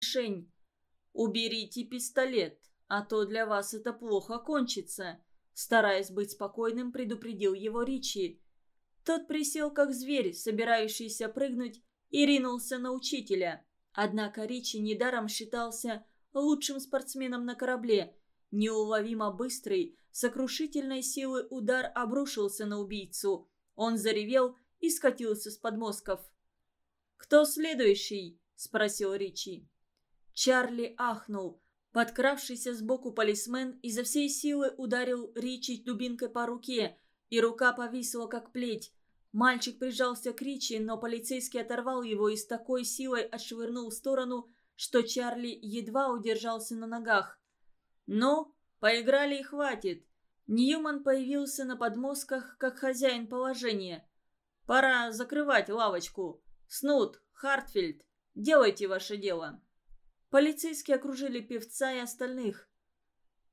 мишень. «Уберите пистолет, а то для вас это плохо кончится», стараясь быть спокойным, предупредил его Ричи. Тот присел как зверь, собирающийся прыгнуть, и ринулся на учителя. Однако Ричи недаром считался лучшим спортсменом на корабле. Неуловимо быстрый, сокрушительной силы удар обрушился на убийцу. Он заревел и скатился с подмостков. «Кто следующий?» – спросил Ричи. Чарли ахнул. Подкравшийся сбоку полисмен изо всей силы ударил Ричи дубинкой по руке, и рука повисла как плеть. Мальчик прижался к Ричи, но полицейский оторвал его и с такой силой отшвырнул в сторону, что Чарли едва удержался на ногах. «Ну, поиграли и хватит». Ньюман появился на подмостках как хозяин положения. «Пора закрывать лавочку. Снут, Хартфильд, делайте ваше дело». Полицейские окружили певца и остальных.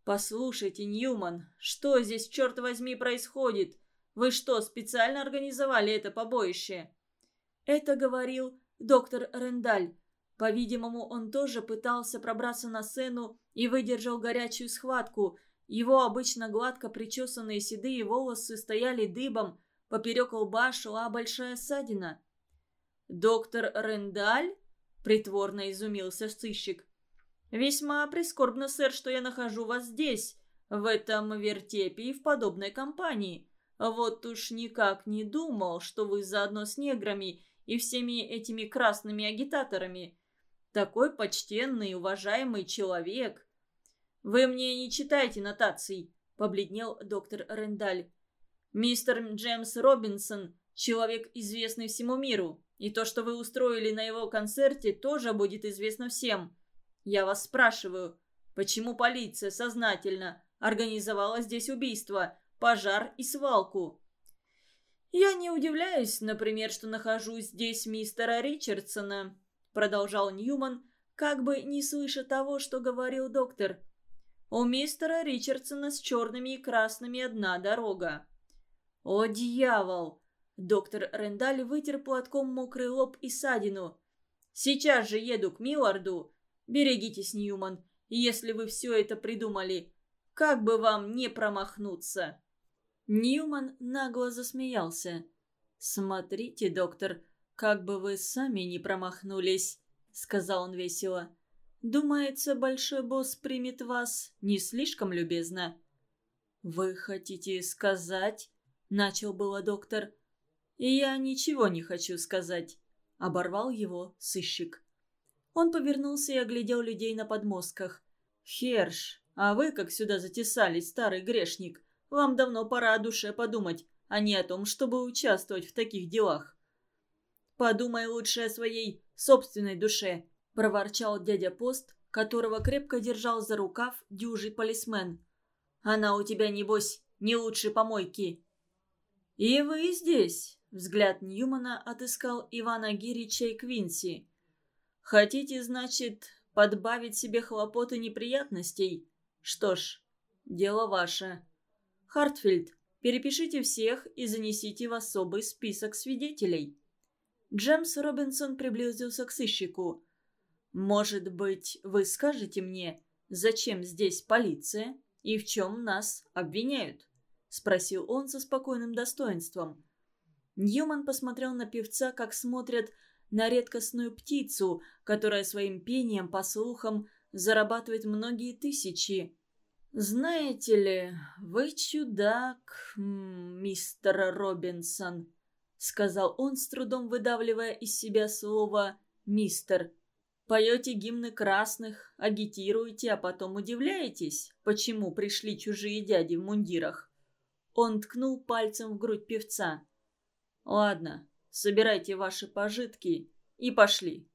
«Послушайте, Ньюман, что здесь, черт возьми, происходит? Вы что, специально организовали это побоище?» Это говорил доктор Рендаль. По-видимому, он тоже пытался пробраться на сцену и выдержал горячую схватку. Его обычно гладко причесанные седые волосы стояли дыбом, поперек лба шла большая ссадина. «Доктор Рендаль?» – притворно изумился сыщик. «Весьма прискорбно, сэр, что я нахожу вас здесь, в этом вертепе и в подобной компании. Вот уж никак не думал, что вы заодно с неграми и всеми этими красными агитаторами. Такой почтенный и уважаемый человек. Вы мне не читайте нотаций, побледнел доктор Рендаль. Мистер Джеймс Робинсон – человек, известный всему миру. И то, что вы устроили на его концерте, тоже будет известно всем. Я вас спрашиваю, почему полиция сознательно организовала здесь убийство, пожар и свалку. «Я не удивляюсь, например, что нахожусь здесь мистера Ричардсона», продолжал Ньюман, как бы не слыша того, что говорил доктор. «У мистера Ричардсона с черными и красными одна дорога». «О, дьявол!» Доктор Рендаль вытер платком мокрый лоб и садину. «Сейчас же еду к Милларду. Берегитесь, Ньюман, если вы все это придумали. Как бы вам не промахнуться!» Ньюман нагло засмеялся. «Смотрите, доктор, как бы вы сами не промахнулись», — сказал он весело. «Думается, большой босс примет вас не слишком любезно». «Вы хотите сказать?» — начал было доктор. «Я ничего не хочу сказать», — оборвал его сыщик. Он повернулся и оглядел людей на подмостках. «Херш, а вы как сюда затесались, старый грешник? Вам давно пора о душе подумать, а не о том, чтобы участвовать в таких делах». «Подумай лучше о своей собственной душе», – проворчал дядя Пост, которого крепко держал за рукав дюжий полисмен. «Она у тебя, небось, не лучше помойки». «И вы здесь», – взгляд Ньюмана отыскал Ивана Гирича и Квинси. «Хотите, значит, подбавить себе хлопот и неприятностей? Что ж, дело ваше». Хартфильд, перепишите всех и занесите в особый список свидетелей». Джемс Робинсон приблизился к сыщику. «Может быть, вы скажете мне, зачем здесь полиция и в чем нас обвиняют?» — спросил он со спокойным достоинством. Ньюман посмотрел на певца, как смотрят на редкостную птицу, которая своим пением, по слухам, зарабатывает многие тысячи. «Знаете ли, вы чудак, мистер Робинсон», — сказал он, с трудом выдавливая из себя слово «мистер». «Поете гимны красных, агитируете, а потом удивляетесь, почему пришли чужие дяди в мундирах». Он ткнул пальцем в грудь певца. «Ладно, собирайте ваши пожитки и пошли».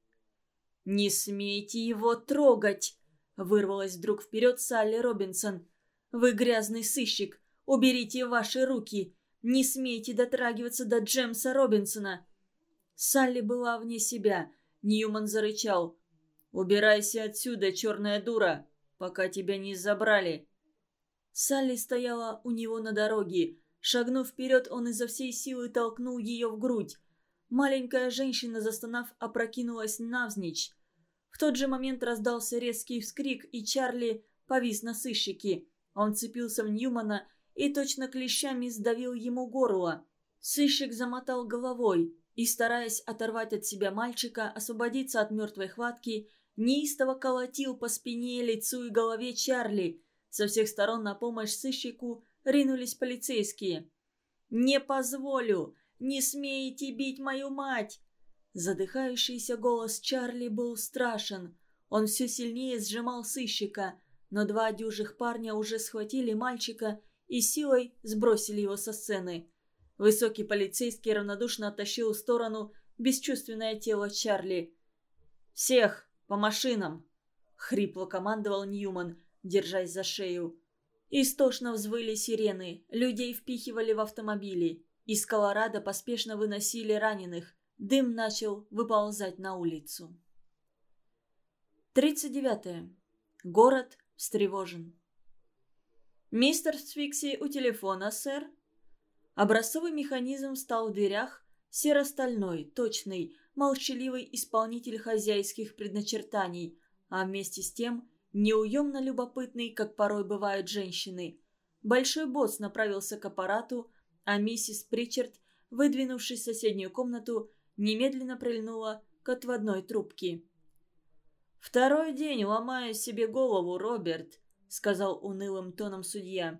«Не смейте его трогать!» Вырвалась вдруг вперед Салли Робинсон. «Вы грязный сыщик! Уберите ваши руки! Не смейте дотрагиваться до Джемса Робинсона!» Салли была вне себя. Ньюман зарычал. «Убирайся отсюда, черная дура, пока тебя не забрали!» Салли стояла у него на дороге. Шагнув вперед, он изо всей силы толкнул ее в грудь. Маленькая женщина, застонав, опрокинулась навзничь. В тот же момент раздался резкий вскрик, и Чарли повис на сыщике. Он цепился в Ньюмана и точно клещами сдавил ему горло. Сыщик замотал головой и, стараясь оторвать от себя мальчика, освободиться от мертвой хватки, неистово колотил по спине, лицу и голове Чарли. Со всех сторон на помощь сыщику ринулись полицейские. «Не позволю! Не смеете бить мою мать!» Задыхающийся голос Чарли был страшен. Он все сильнее сжимал сыщика, но два дюжих парня уже схватили мальчика и силой сбросили его со сцены. Высокий полицейский равнодушно оттащил в сторону бесчувственное тело Чарли. «Всех! По машинам!» — хрипло командовал Ньюман, держась за шею. Истошно взвыли сирены, людей впихивали в автомобили. Из Колорадо поспешно выносили раненых. Дым начал выползать на улицу. 39. Город встревожен. «Мистер Сфикси у телефона, сэр?» Образцовый механизм стал в дверях, серо-стальной, точный, молчаливый исполнитель хозяйских предначертаний, а вместе с тем неуемно любопытный, как порой бывают женщины. Большой босс направился к аппарату, а миссис Причард, выдвинувшись в соседнюю комнату, немедленно прильнула к отводной трубке. «Второй день ломаю себе голову, Роберт», — сказал унылым тоном судья.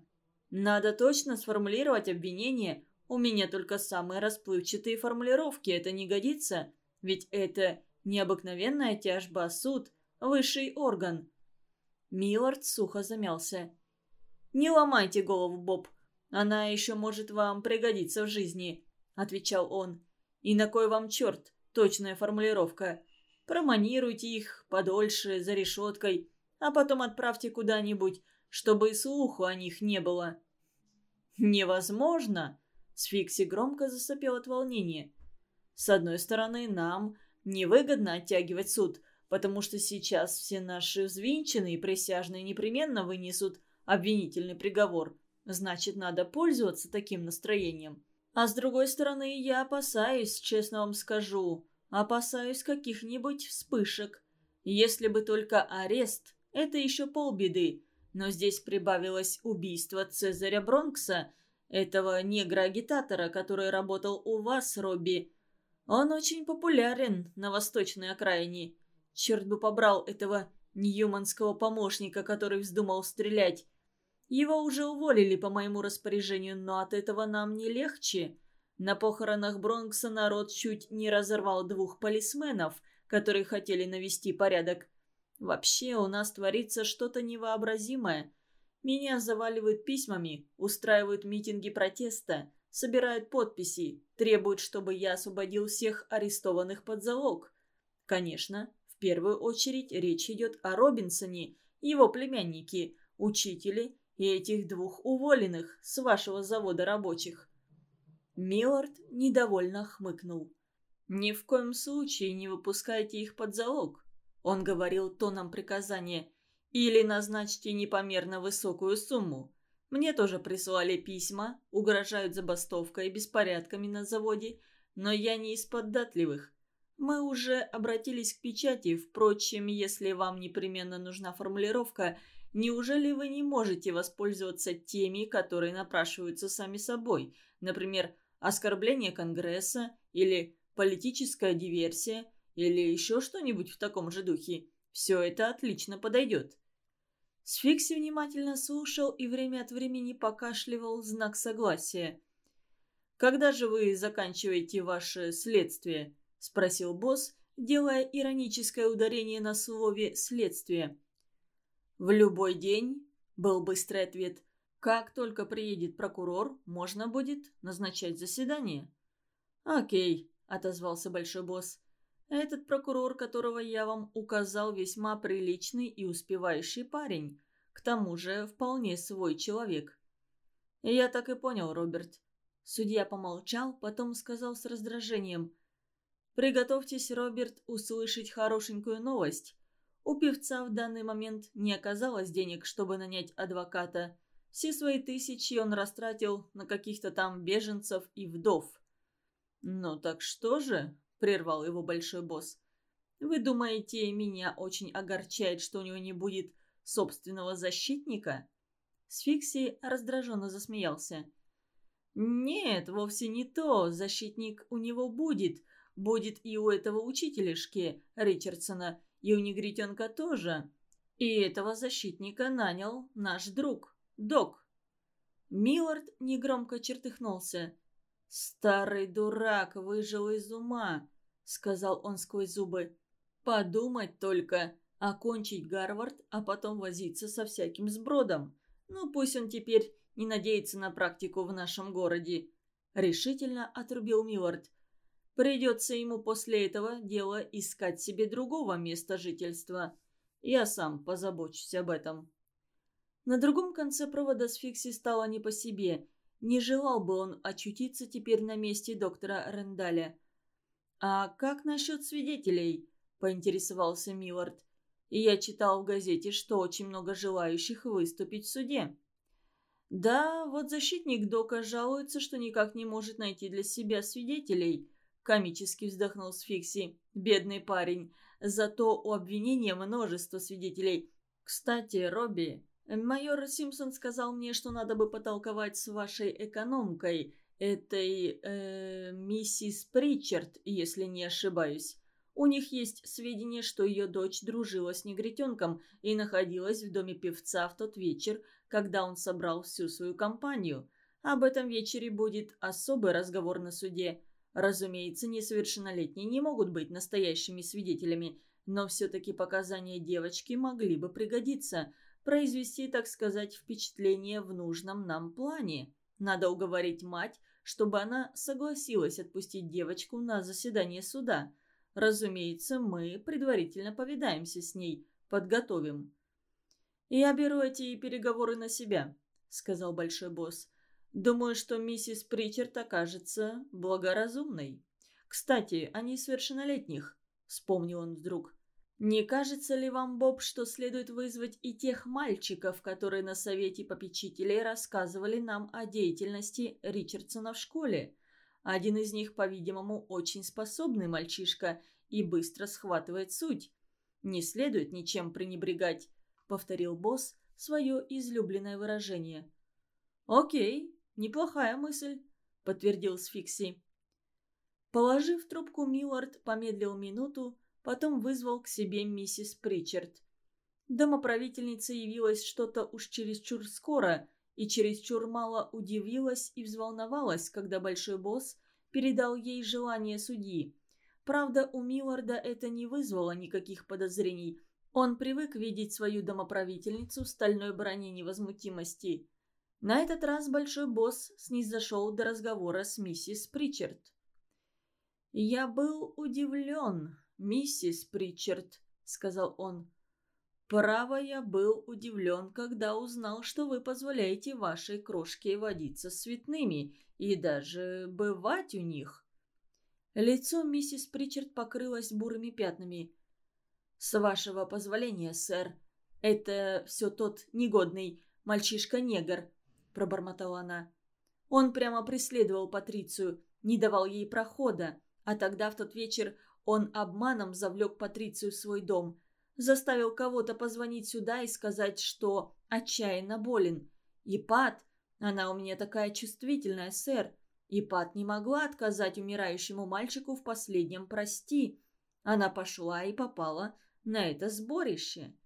«Надо точно сформулировать обвинение. У меня только самые расплывчатые формулировки. Это не годится, ведь это необыкновенная тяжба, суд, высший орган». Миллард сухо замялся. «Не ломайте голову, Боб. Она еще может вам пригодиться в жизни», — отвечал он. «И на кой вам черт? Точная формулировка. Проманируйте их подольше за решеткой, а потом отправьте куда-нибудь, чтобы и слуху о них не было». «Невозможно!» — Сфикси громко засопел от волнения. «С одной стороны, нам невыгодно оттягивать суд, потому что сейчас все наши взвинченные присяжные непременно вынесут обвинительный приговор. Значит, надо пользоваться таким настроением. А с другой стороны, я опасаюсь, честно вам скажу, опасаюсь каких-нибудь вспышек. Если бы только арест, это еще полбеды. Но здесь прибавилось убийство Цезаря Бронкса, этого негра-агитатора, который работал у вас, Робби. Он очень популярен на восточной окраине. Черт бы побрал этого ньюманского помощника, который вздумал стрелять. Его уже уволили по моему распоряжению, но от этого нам не легче. На похоронах Бронкса народ чуть не разорвал двух полисменов, которые хотели навести порядок. Вообще у нас творится что-то невообразимое. Меня заваливают письмами, устраивают митинги протеста, собирают подписи, требуют, чтобы я освободил всех арестованных под залог. Конечно, первую очередь речь идет о Робинсоне, его племяннике, учителе и этих двух уволенных с вашего завода рабочих». Миллард недовольно хмыкнул. «Ни в коем случае не выпускайте их под залог», — он говорил тоном приказания, «или назначьте непомерно высокую сумму. Мне тоже прислали письма, угрожают забастовкой и беспорядками на заводе, но я не из податливых. Мы уже обратились к печати, впрочем, если вам непременно нужна формулировка — Неужели вы не можете воспользоваться теми, которые напрашиваются сами собой? Например, оскорбление Конгресса или политическая диверсия или еще что-нибудь в таком же духе. Все это отлично подойдет. Сфикси внимательно слушал и время от времени покашливал знак согласия. «Когда же вы заканчиваете ваше следствие?» – спросил босс, делая ироническое ударение на слове «следствие». «В любой день», — был быстрый ответ. «Как только приедет прокурор, можно будет назначать заседание». «Окей», — отозвался большой босс. «Этот прокурор, которого я вам указал, весьма приличный и успевающий парень. К тому же вполне свой человек». «Я так и понял, Роберт». Судья помолчал, потом сказал с раздражением. «Приготовьтесь, Роберт, услышать хорошенькую новость. У певца в данный момент не оказалось денег, чтобы нанять адвоката. Все свои тысячи он растратил на каких-то там беженцев и вдов. «Ну так что же?» – прервал его большой босс. Вы думаете, меня очень огорчает, что у него не будет собственного защитника?» Сфикси раздраженно засмеялся. «Нет, вовсе не то. Защитник у него будет. Будет и у этого учителешки Ричардсона, и у негритенка тоже. И этого защитника нанял наш друг, док». Миллард негромко чертыхнулся. «Старый дурак выжил из ума», — сказал он сквозь зубы. «Подумать только, окончить Гарвард, а потом возиться со всяким сбродом. Ну, пусть он теперь не надеется на практику в нашем городе», — решительно отрубил Миллард. «Придется ему после этого дела искать себе другого места жительства. Я сам позабочусь об этом». На другом конце провода с Фикси стало не по себе. Не желал бы он очутиться теперь на месте доктора Рендаля. «А как насчет свидетелей?» – поинтересовался Миллард. «И я читал в газете, что очень много желающих выступить в суде». «Да, вот защитник Дока жалуется, что никак не может найти для себя свидетелей», – комически вздохнул Сфикси. «Бедный парень. Зато у обвинения множество свидетелей. Кстати, Робби, Майор Симпсон сказал мне, что надо бы потолковать с вашей экономкой, этой, э, миссис Причард, если не ошибаюсь. У них есть сведения, что ее дочь дружила с негритенком и находилась в доме певца в тот вечер, когда он собрал всю свою компанию. Об этом вечере будет особый разговор на суде. Разумеется, несовершеннолетние не могут быть настоящими свидетелями, но все-таки показания девочки могли бы пригодиться – произвести, так сказать, впечатление в нужном нам плане. Надо уговорить мать, чтобы она согласилась отпустить девочку на заседание суда. Разумеется, мы предварительно повидаемся с ней, подготовим. «Я беру эти переговоры на себя», — сказал большой босс. «Думаю, что миссис Причард окажется благоразумной. Кстати, они совершеннолетних», — вспомнил он вдруг. Не кажется ли вам, Боб, что следует вызвать и тех мальчиков, которые на совете попечителей рассказывали нам о деятельности Ричардсона в школе? Один из них, по-видимому, очень способный мальчишка и быстро схватывает суть. Не следует ничем пренебрегать, повторил босс свое излюбленное выражение. Окей, неплохая мысль, подтвердил Сфикси. Положив трубку, Миллард помедлил минуту, Потом вызвал к себе миссис Причард. Домоправительница явилась что-то уж чересчур скоро и чересчур мало удивилась и взволновалась, когда большой босс передал ей желание судьи. Правда, у Милларда это не вызвало никаких подозрений. Он привык видеть свою домоправительницу в стальной броне невозмутимости. На этот раз большой босс снизошел до разговора с миссис Причард. «Я был удивлен», миссис Причард», — сказал он. «Право, я был удивлен, когда узнал, что вы позволяете вашей крошке водиться с цветными и даже бывать у них». Лицо миссис Причард покрылось бурыми пятнами. «С вашего позволения, сэр, это все тот негодный мальчишка-негр», — пробормотала она. Он прямо преследовал Патрицию, не давал ей прохода, а тогда в тот вечер он обманом завлек Патрицию в свой дом. Заставил кого-то позвонить сюда и сказать, что отчаянно болен. И Пат, она у меня такая чувствительная, сэр. И Пат не могла отказать умирающему мальчику в последнем «прости». Она пошла и попала на это сборище.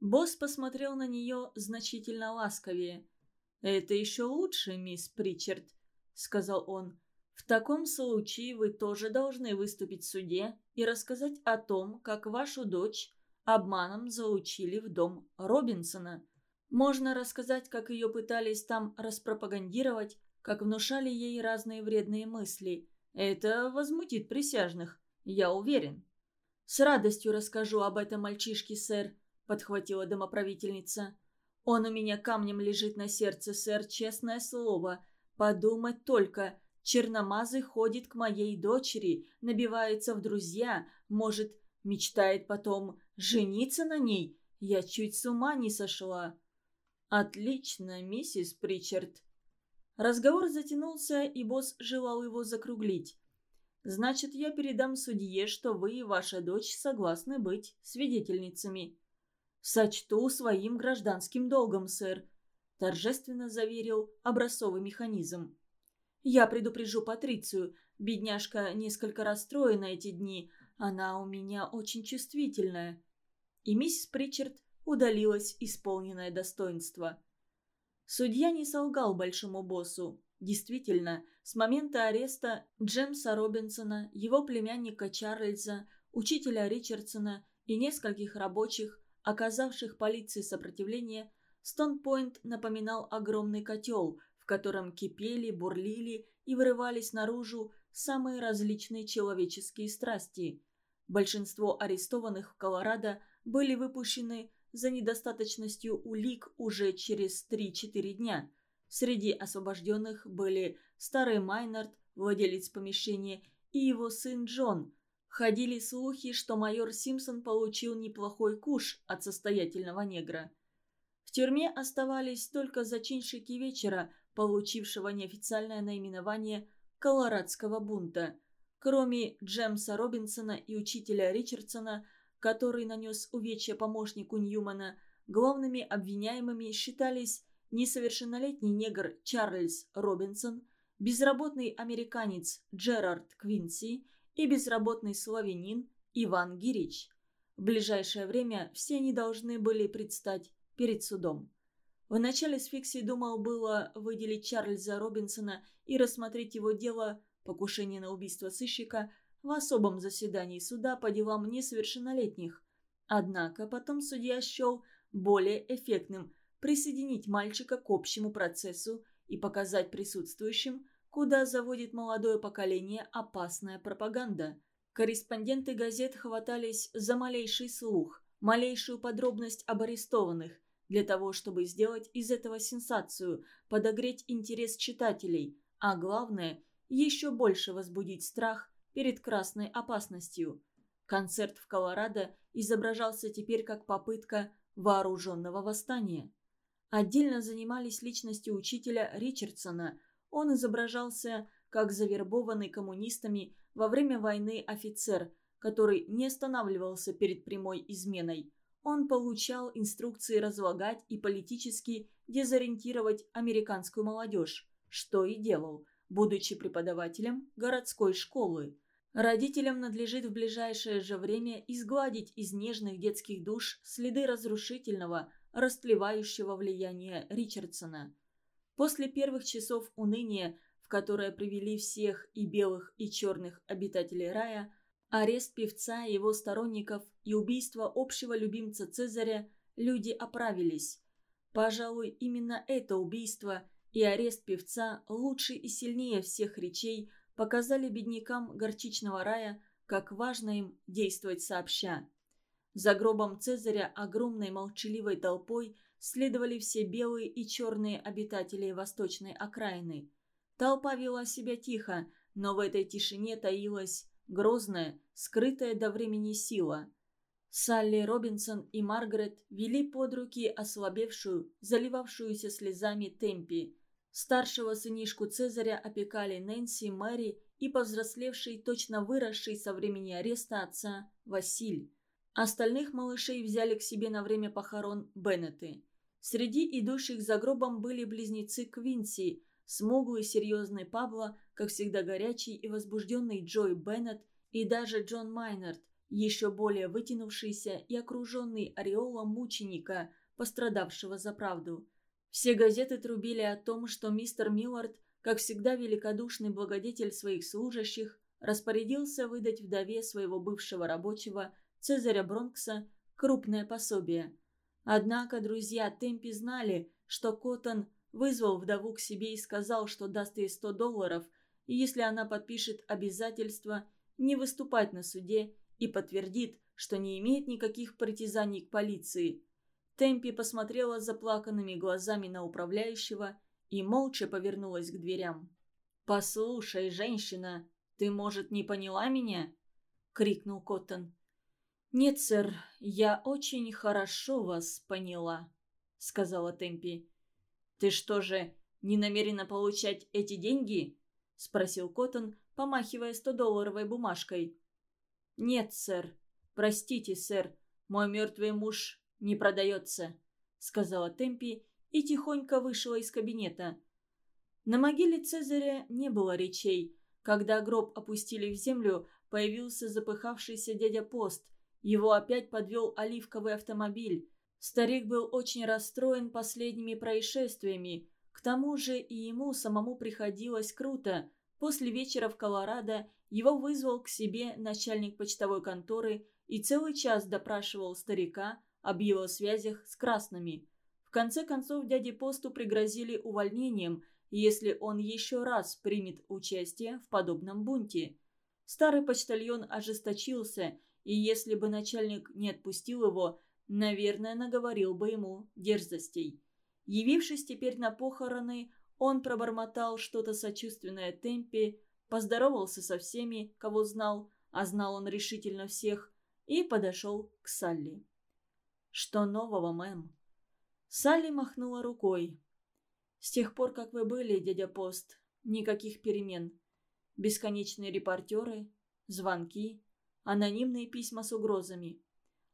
Босс посмотрел на нее значительно ласковее. «Это еще лучше, мисс Причард», — сказал он. В таком случае вы тоже должны выступить в суде и рассказать о том, как вашу дочь обманом заучили в дом Робинсона. Можно рассказать, как ее пытались там распропагандировать, как внушали ей разные вредные мысли. Это возмутит присяжных, я уверен. «С радостью расскажу об этом мальчишке, сэр», — подхватила домоправительница. «Он у меня камнем лежит на сердце, сэр, честное слово. Подумать только, Черномазый ходит к моей дочери, набивается в друзья, может, мечтает потом жениться на ней. Я чуть с ума не сошла. Отлично, миссис Причард. Разговор затянулся, и босс желал его закруглить. Значит, я передам судье, что вы и ваша дочь согласны быть свидетельницами. Сочту своим гражданским долгом, сэр, торжественно заверил образцовый механизм. Я предупрежу Патрицию. Бедняжка несколько расстроена эти дни. Она у меня очень чувствительная. И миссис Причард удалилась исполненное достоинство. Судья не солгал большому боссу. Действительно, с момента ареста Джемса Робинсона, его племянника Чарльза, учителя Ричардсона и нескольких рабочих, оказавших полиции сопротивление, Стонпойнт напоминал огромный котел, в котором кипели, бурлили и вырывались наружу самые различные человеческие страсти. Большинство арестованных в Колорадо были выпущены за недостаточностью улик уже через 3-4 дня. Среди освобожденных были старый Майнард, владелец помещения, и его сын Джон. Ходили слухи, что майор Симпсон получил неплохой куш от состоятельного негра. В тюрьме оставались только зачинщики вечера, получившего неофициальное наименование «Колорадского бунта». Кроме Джемса Робинсона и учителя Ричардсона, который нанес увечья помощнику Ньюмана, главными обвиняемыми считались несовершеннолетний негр Чарльз Робинсон, безработный американец Джерард Квинси и безработный славянин Иван Гирич. В ближайшее время все они должны были предстать перед судом. Вначале Сфикси думал было выделить Чарльза Робинсона и рассмотреть его дело покушение на убийство сыщика в особом заседании суда по делам несовершеннолетних. Однако потом судья счел более эффектным присоединить мальчика к общему процессу и показать присутствующим, куда заводит молодое поколение опасная пропаганда. Корреспонденты газет хватались за малейший слух, малейшую подробность об арестованных, для того, чтобы сделать из этого сенсацию, подогреть интерес читателей, а главное, еще больше возбудить страх перед красной опасностью. Концерт в Колорадо изображался теперь как попытка вооруженного восстания. Отдельно занимались личностью учителя Ричардсона. Он изображался как завербованный коммунистами во время войны офицер, который не останавливался перед прямой изменой. Он получал инструкции разлагать и политически дезориентировать американскую молодежь, что и делал, будучи преподавателем городской школы. Родителям надлежит в ближайшее же время изгладить из нежных детских душ следы разрушительного, растлевающего влияния Ричардсона. После первых часов уныния, в которое привели всех и белых, и черных обитателей рая, арест певца и его сторонников и убийство общего любимца Цезаря, люди оправились. Пожалуй, именно это убийство и арест певца лучше и сильнее всех речей – показали беднякам горчичного рая, как важно им действовать сообща. За гробом Цезаря огромной молчаливой толпой следовали все белые и черные обитатели восточной окраины. Толпа вела себя тихо, но в этой тишине таилась грозная, скрытая до времени сила. Салли Робинсон и Маргарет вели под руки ослабевшую, заливавшуюся слезами Темпи. Старшего сынишку Цезаря опекали Нэнси, Мэри и повзрослевший, точно выросший со времени ареста отца Василь. Остальных малышей взяли к себе на время похорон Беннеты. Среди идущих за гробом были близнецы Квинси, смуглый серьезный Пабло, как всегда горячий и возбужденный Джой Беннет и даже Джон Майнард, еще более вытянувшийся и окруженный ореолом мученика, пострадавшего за правду. Все газеты трубили о том, что мистер Миллард, как всегда великодушный благодетель своих служащих, распорядился выдать вдове своего бывшего рабочего Цезаря Бронкса крупное пособие. Однако друзья Темпи знали, что Коттон вызвал вдову к себе и сказал, что даст ей 100 долларов, если она подпишет обязательство не выступать на суде и подтвердит, что не имеет никаких притязаний к полиции. Темпи посмотрела заплаканными глазами на управляющего и молча повернулась к дверям. «Послушай, женщина, ты, может, не поняла меня?» — крикнул Коттон. «Нет, сэр, я очень хорошо вас поняла», — сказала Темпи. «Ты что же, не намерена получать эти деньги?» — спросил Коттон, помахивая 100-долларовой бумажкой. «Нет, сэр. Простите, сэр. Мой мертвый муж не продается», — сказала Темпи и тихонько вышла из кабинета. На могиле Цезаря не было речей. Когда гроб опустили в землю, появился запыхавшийся дядя Пост. Его опять подвел оливковый автомобиль. Старик был очень расстроен последними происшествиями. К тому же и ему самому приходилось круто. После вечера в Колорадо его вызвал к себе начальник почтовой конторы и целый час допрашивал старика об его связях с красными. В конце концов дяде Посту пригрозили увольнением, если он еще раз примет участие в подобном бунте. Старый почтальон ожесточился, и если бы начальник не отпустил его, Наверное, наговорил бы ему дерзостей. Явившись теперь на похороны, он пробормотал что-то сочувственное Темпе, поздоровался со всеми, кого знал, а знал он решительно всех, и подошел к Салли. «Что нового, мэм?» Салли махнула рукой. «С тех пор, как вы были, дядя Пост, никаких перемен. Бесконечные репортеры, звонки, анонимные письма с угрозами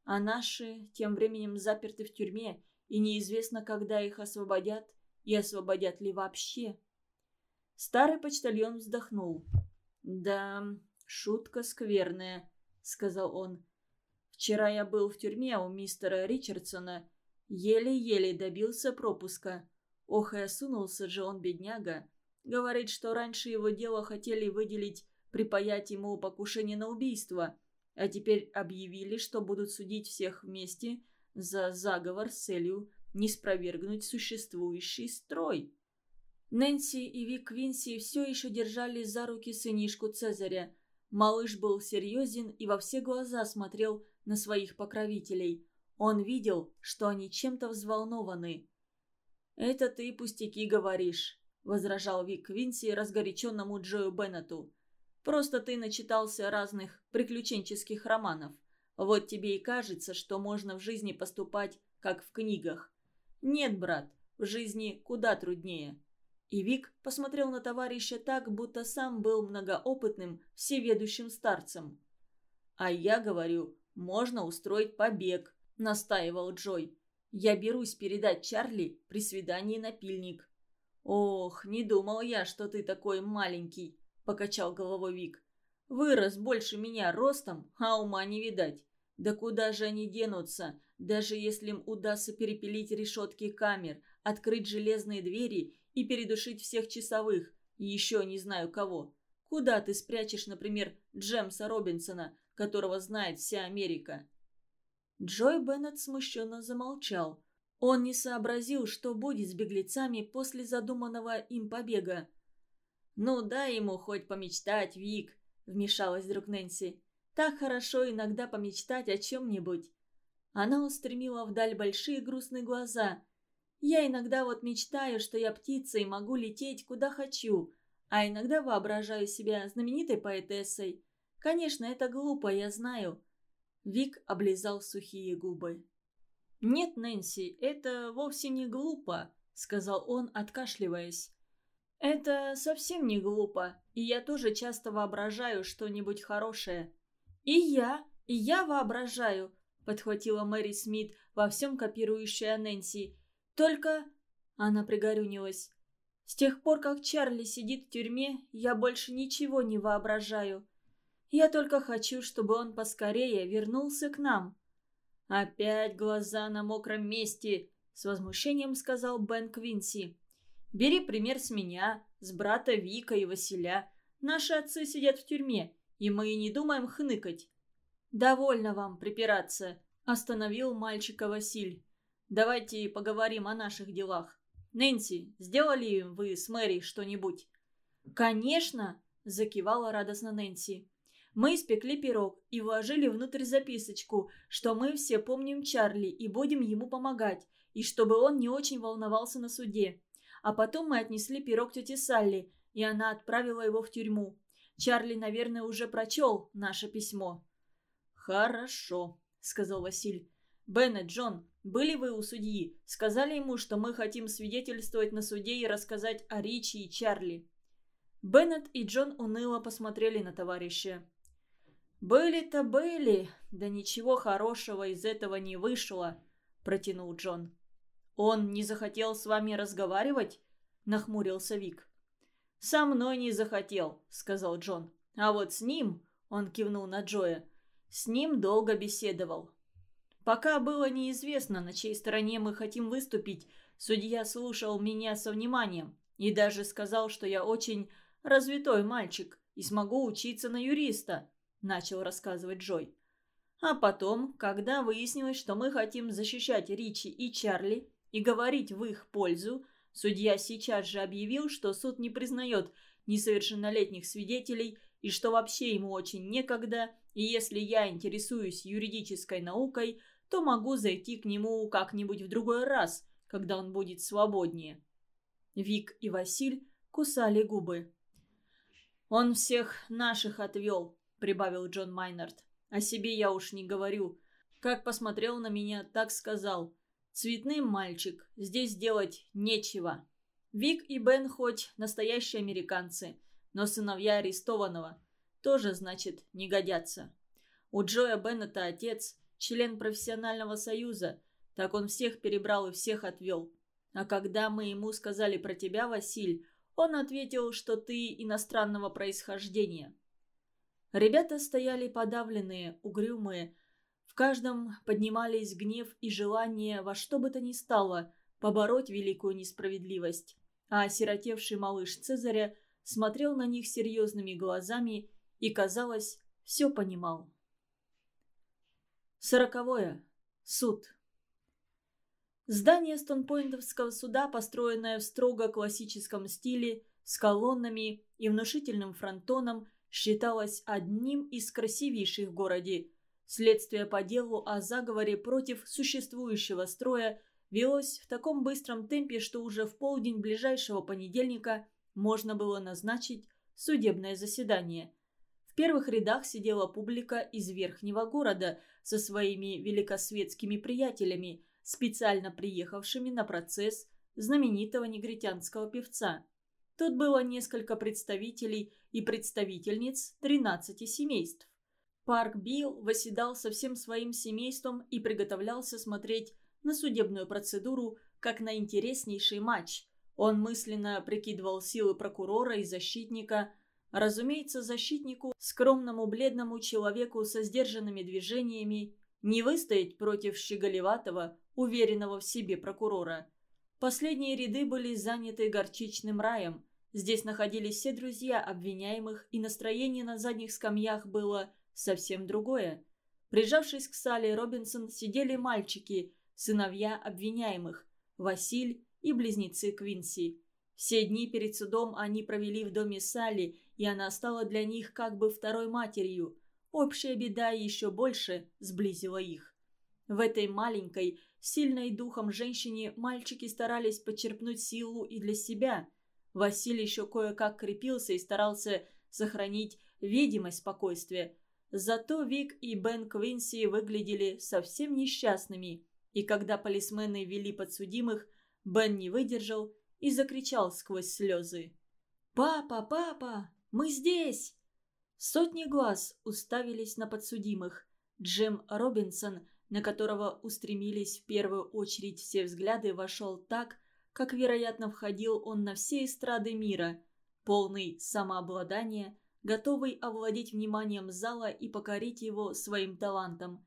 а наши тем временем заперты в тюрьме, и неизвестно, когда их освободят, и освободят ли вообще. Старый почтальон вздохнул. «Да, шутка скверная», — сказал он. «Вчера я был в тюрьме у мистера Ричардсона. Еле-еле добился пропуска. Ох, и осунулся же он, бедняга. Говорит, что раньше его дело хотели выделить, припаять ему покушение на убийство» а теперь объявили, что будут судить всех вместе за заговор с целью не спровергнуть существующий строй. Нэнси и Вик Квинси все еще держали за руки сынишку Цезаря. Малыш был серьезен и во все глаза смотрел на своих покровителей. Он видел, что они чем-то взволнованы. «Это ты пустяки говоришь», — возражал Вик Квинси разгоряченному Джою Беннету. Просто ты начитался разных приключенческих романов. Вот тебе и кажется, что можно в жизни поступать, как в книгах. Нет, брат, в жизни куда труднее. И Вик посмотрел на товарища так, будто сам был многоопытным, всеведущим старцем. «А я говорю, можно устроить побег», — настаивал Джой. «Я берусь передать Чарли при свидании напильник». «Ох, не думал я, что ты такой маленький», – покачал головой Вик. «Вырос больше меня ростом, а ума не видать. Да куда же они денутся, даже если им удастся перепилить решетки камер, открыть железные двери и передушить всех часовых, и еще не знаю кого. Куда ты спрячешь, например, Джемса Робинсона, которого знает вся Америка?» Джой Беннет смущенно замолчал. Он не сообразил, что будет с беглецами после задуманного им побега. «Ну, дай ему хоть помечтать, Вик», — вмешалась вдруг Нэнси. «Так хорошо иногда помечтать о чем-нибудь». Она устремила вдаль большие грустные глаза. «Я иногда вот мечтаю, что я птица и могу лететь куда хочу, а иногда воображаю себя знаменитой поэтессой. Конечно, это глупо, я знаю». Вик облизал сухие губы. «Нет, Нэнси, это вовсе не глупо», — сказал он, откашливаясь. «Это совсем не глупо, и я тоже часто воображаю что-нибудь хорошее». «И я, и я воображаю», — подхватила Мэри Смит, во всем копирующая Нэнси. «Только...» — она пригорюнилась. «С тех пор, как Чарли сидит в тюрьме, я больше ничего не воображаю. Я только хочу, чтобы он поскорее вернулся к нам». «Опять глаза на мокром месте», — с возмущением сказал Бен Квинси. Бери пример с меня, с брата Вика и Василя. Наши отцы сидят в тюрьме, и мы не думаем хныкать». «Довольно вам припираться», – остановил мальчика Василь. «Давайте поговорим о наших делах. Нэнси, сделали вы с Мэри что-нибудь?» «Конечно!» – закивала радостно Нэнси. «Мы испекли пирог и вложили внутрь записочку, что мы все помним Чарли и будем ему помогать, и чтобы он не очень волновался на суде. А потом мы отнесли пирог тете Салли, и она отправила его в тюрьму. Чарли, наверное, уже прочел наше письмо». «Хорошо», — сказал Василь. «Беннет, Джон, были вы у судьи? Сказали ему, что мы хотим свидетельствовать на суде и рассказать о Ричи и Чарли?» Беннет и Джон уныло посмотрели на товарища. «Были-то были, да ничего хорошего из этого не вышло», – протянул Джон. «Он не захотел с вами разговаривать?» – нахмурился Вик. «Со мной не захотел», – сказал Джон. «А вот с ним», – он кивнул на Джоя, – «с ним долго беседовал. Пока было неизвестно, на чьей стороне мы хотим выступить, судья слушал меня со вниманием и даже сказал, что я очень развитой мальчик и смогу учиться на юриста», – начал рассказывать Джой. А потом, когда выяснилось, что мы хотим защищать Ричи и Чарли и говорить в их пользу, судья сейчас же объявил, что суд не признает несовершеннолетних свидетелей и что вообще ему очень некогда, и если я интересуюсь юридической наукой, то могу зайти к нему как-нибудь в другой раз, когда он будет свободнее. Вик и Василь кусали губы. «Он всех наших отвел», — прибавил Джон Майнард. «О себе я уж не говорю. Как посмотрел на меня, так сказал. Цветным мальчик, здесь делать нечего. Вик и Бен хоть настоящие американцы, но сыновья арестованного тоже, значит, не годятся. У Джоя Беннета отец – член профессионального союза, так он всех перебрал и всех отвел. А когда мы ему сказали про тебя, Василь, он ответил, что ты иностранного происхождения. Ребята стояли подавленные, угрюмые, в каждом поднимались гнев и желание во что бы то ни стало побороть великую несправедливость. А осиротевший малыш Цезаря смотрел на них серьезными глазами и, казалось, все понимал. Сороковое. Суд. Здание Стонпойнтовского суда, построенное в строго классическом стиле, с колоннами и внушительным фронтоном, считалось одним из красивейших в городе – Следствие по делу о заговоре против существующего строя велось в таком быстром темпе, что уже в полдень ближайшего понедельника можно было назначить судебное заседание. В первых рядах сидела публика из верхнего города со своими великосветскими приятелями, специально приехавшими на процесс знаменитого негритянского певца. Тут было несколько представителей и представительниц 13 семейств. Парк Билл восседал со всем своим семейством и приготовлялся смотреть на судебную процедуру, как на интереснейший матч. Он мысленно прикидывал силы прокурора и защитника. Разумеется, защитнику, скромному бледному человеку со сдержанными движениями, не выстоять против щеголеватого, уверенного в себе прокурора. Последние ряды были заняты горчичным раем. Здесь находились все друзья обвиняемых, и настроение на задних скамьях было совсем другое. Прижавшись к Салли Робинсон, сидели мальчики, сыновья обвиняемых, Василь и близнецы Квинси. Все дни перед судом они провели в доме Салли, и она стала для них как бы второй матерью. Общая беда еще больше сблизила их. В этой маленькой, сильной духом женщине мальчики старались почерпнуть силу и для себя. Василий еще кое-как крепился и старался сохранить видимость спокойствия, Зато Вик и Бен Квинси выглядели совсем несчастными, и когда полисмены вели подсудимых, Бен не выдержал и закричал сквозь слезы. «Папа, папа, мы здесь!» Сотни глаз уставились на подсудимых. Джим Робинсон, на которого устремились в первую очередь все взгляды, вошел так, как, вероятно, входил он на все эстрады мира, полный самообладания, готовый овладеть вниманием зала и покорить его своим талантом.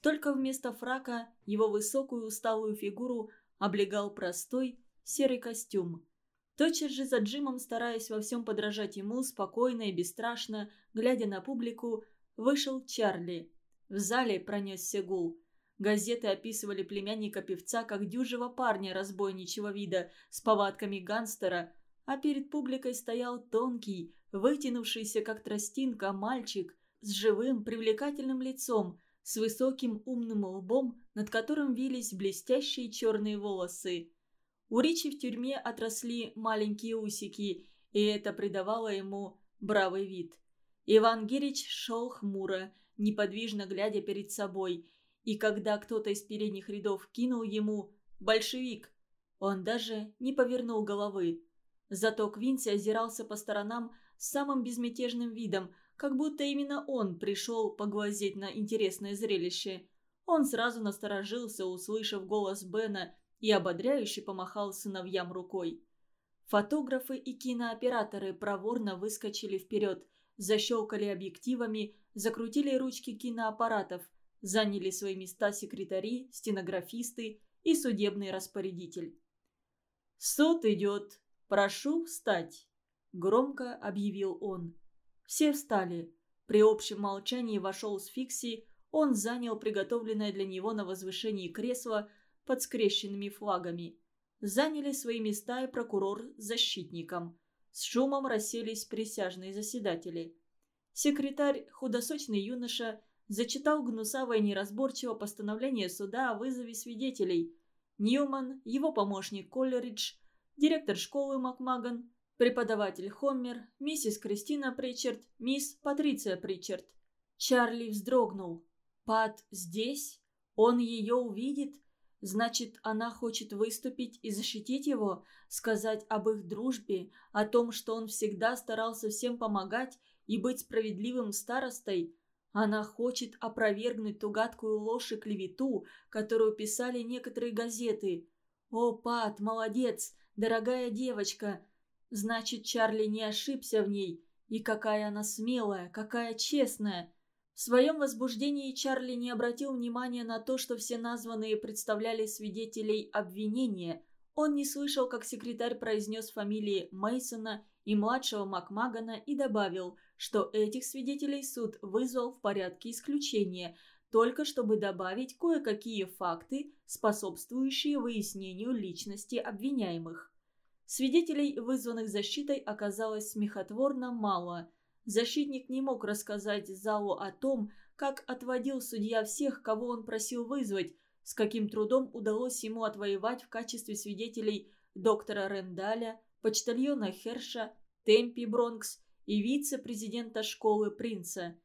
Только вместо фрака его высокую усталую фигуру облегал простой серый костюм. Тотчас же за Джимом, стараясь во всем подражать ему, спокойно и бесстрашно, глядя на публику, вышел Чарли. В зале пронесся гул. Газеты описывали племянника певца как дюжего парня разбойничего вида с повадками гангстера, а перед публикой стоял тонкий, вытянувшийся как тростинка мальчик с живым привлекательным лицом, с высоким умным лбом, над которым вились блестящие черные волосы. У Ричи в тюрьме отросли маленькие усики, и это придавало ему бравый вид. Иван Гирич шел хмуро, неподвижно глядя перед собой, и когда кто-то из передних рядов кинул ему «большевик», он даже не повернул головы. Зато Квинси озирался по сторонам с самым безмятежным видом, как будто именно он пришел поглазеть на интересное зрелище. Он сразу насторожился, услышав голос Бена, и ободряюще помахал сыновьям рукой. Фотографы и кинооператоры проворно выскочили вперед, защелкали объективами, закрутили ручки киноаппаратов, заняли свои места секретари, стенографисты и судебный распорядитель. «Суд идет. Прошу встать», — громко объявил он. Все встали. При общем молчании вошел с Фикси, он занял приготовленное для него на возвышении кресло под скрещенными флагами. Заняли свои места и прокурор с защитником. С шумом расселись присяжные заседатели. Секретарь, худосочный юноша, зачитал гнусаво и неразборчиво постановление суда о вызове свидетелей. Ньюман, его помощник Коллеридж, директор школы Макмаган, преподаватель Хоммер, миссис Кристина Причард, мисс Патриция Причард. Чарли вздрогнул. «Пат здесь? Он ее увидит? Значит, она хочет выступить и защитить его, сказать об их дружбе, о том, что он всегда старался всем помогать и быть справедливым старостой. Она хочет опровергнуть ту гадкую ложь и клевету, которую писали некоторые газеты. «О, Пат, молодец, дорогая девочка!» Значит, Чарли не ошибся в ней. И какая она смелая, какая честная. В своем возбуждении Чарли не обратил внимания на то, что все названные представляли свидетелей обвинения. Он не слышал, как секретарь произнес фамилии Мейсона и младшего Макмагана и добавил, что этих свидетелей суд вызвал в порядке исключения, только чтобы добавить кое-какие факты, способствующие выяснению личности обвиняемых. Свидетелей, вызванных защитой, оказалось смехотворно мало. Защитник не мог рассказать залу о том, как отводил судья всех, кого он просил вызвать, с каким трудом удалось ему отвоевать в качестве свидетелей доктора Рендаля, почтальона Херша, Темпи Бронкс и вице-президента школы Принца.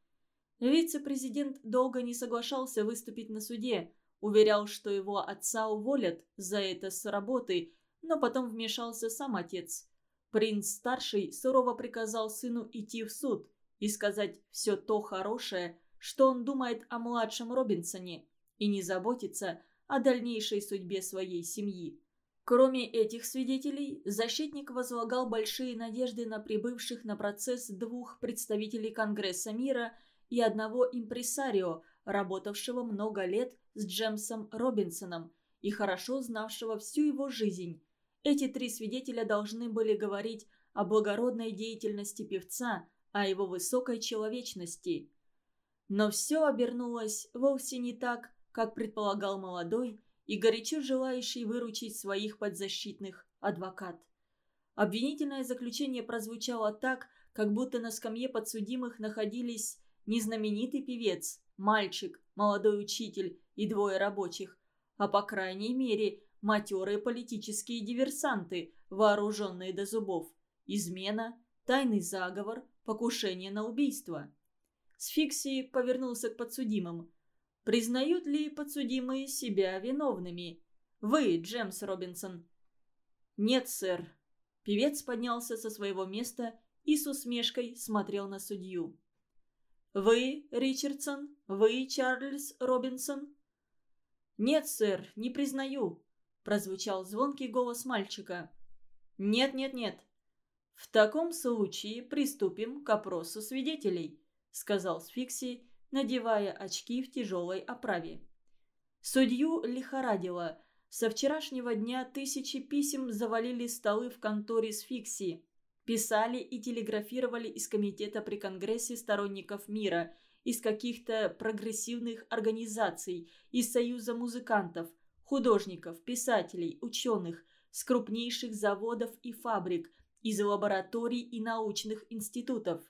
Вице-президент долго не соглашался выступить на суде, уверял, что его отца уволят за это с работы, но потом вмешался сам отец. Принц-старший сурово приказал сыну идти в суд и сказать все то хорошее, что он думает о младшем Робинсоне, и не заботиться о дальнейшей судьбе своей семьи. Кроме этих свидетелей, защитник возлагал большие надежды на прибывших на процесс двух представителей Конгресса мира и одного импресарио, работавшего много лет с Джемсом Робинсоном и хорошо знавшего всю его жизнь. Эти три свидетеля должны были говорить о благородной деятельности певца, о его высокой человечности. Но все обернулось вовсе не так, как предполагал молодой, и горячо желающий выручить своих подзащитных адвокат. Обвинительное заключение прозвучало так, как будто на скамье подсудимых находились незнаменитый певец, мальчик, молодой учитель и двое рабочих, а по крайней мере матерые политические диверсанты, вооруженные до зубов, измена, тайный заговор, покушение на убийство. Сфиксий повернулся к подсудимым. Признают ли подсудимые себя виновными? Вы, Джемс Робинсон. Нет, сэр. Певец поднялся со своего места и с усмешкой смотрел на судью. «Вы, Ричардсон? Вы, Чарльз Робинсон?» «Нет, сэр, не признаю», – прозвучал звонкий голос мальчика. «Нет, нет, нет. В таком случае приступим к опросу свидетелей», – сказал Сфикси надевая очки в тяжелой оправе. Судью лихорадило. Со вчерашнего дня тысячи писем завалили столы в конторе с Фикси. Писали и телеграфировали из комитета при Конгрессе сторонников мира, из каких-то прогрессивных организаций, из союза музыкантов, художников, писателей, ученых, с крупнейших заводов и фабрик, из лабораторий и научных институтов.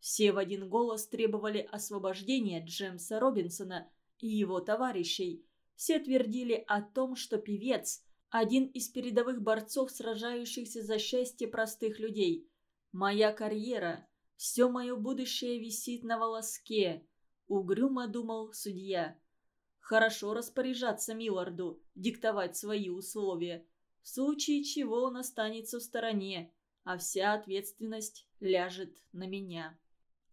Все в один голос требовали освобождения Джемса Робинсона и его товарищей. Все твердили о том, что певец – один из передовых борцов, сражающихся за счастье простых людей. «Моя карьера, все мое будущее висит на волоске», – угрюмо думал судья. «Хорошо распоряжаться Милларду, диктовать свои условия. В случае чего он останется в стороне. а вся ответственность ляжет на меня.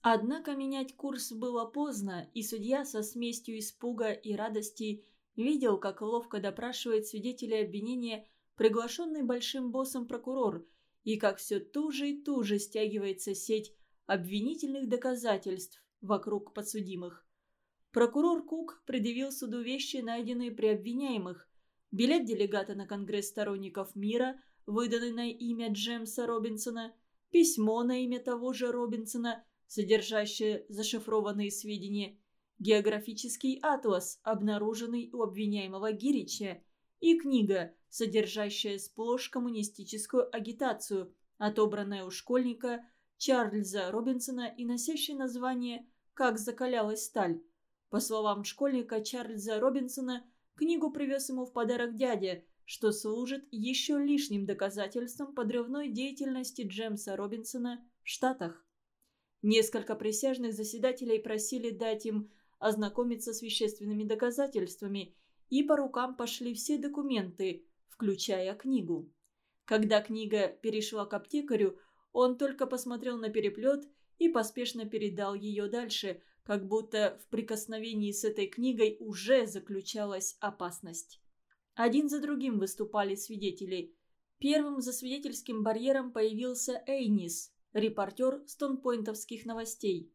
Однако менять курс было поздно, и судья со смесью испуга и радости видел, как ловко допрашивает свидетелей обвинения приглашенный большим боссом прокурор, и как все туже и туже стягивается сеть обвинительных доказательств вокруг подсудимых. Прокурор Кук предъявил суду вещи, найденные при обвиняемых. Билет делегата на Конгресс сторонников мира, выданный на имя Джемса Робинсона, письмо на имя того же Робинсона, содержащее зашифрованные сведения, географический атлас, обнаруженный у обвиняемого Гирича, и книга, содержащая сплошь коммунистическую агитацию, отобранная у школьника Чарльза Робинсона и носящая название «Как закалялась сталь». По словам школьника Чарльза Робинсона, книгу привез ему в подарок дядя, что служит еще лишним доказательством подрывной деятельности Джемса Робинсона в Штатах. Несколько присяжных заседателей просили дать им ознакомиться с вещественными доказательствами, и по рукам пошли все документы, включая книгу. Когда книга перешла к аптекарю, он только посмотрел на переплет и поспешно передал ее дальше, как будто в прикосновении с этой книгой уже заключалась опасность. Один за другим выступали свидетели. Первым за свидетельским барьером появился Эйнис, репортер стонпойнтовских новостей.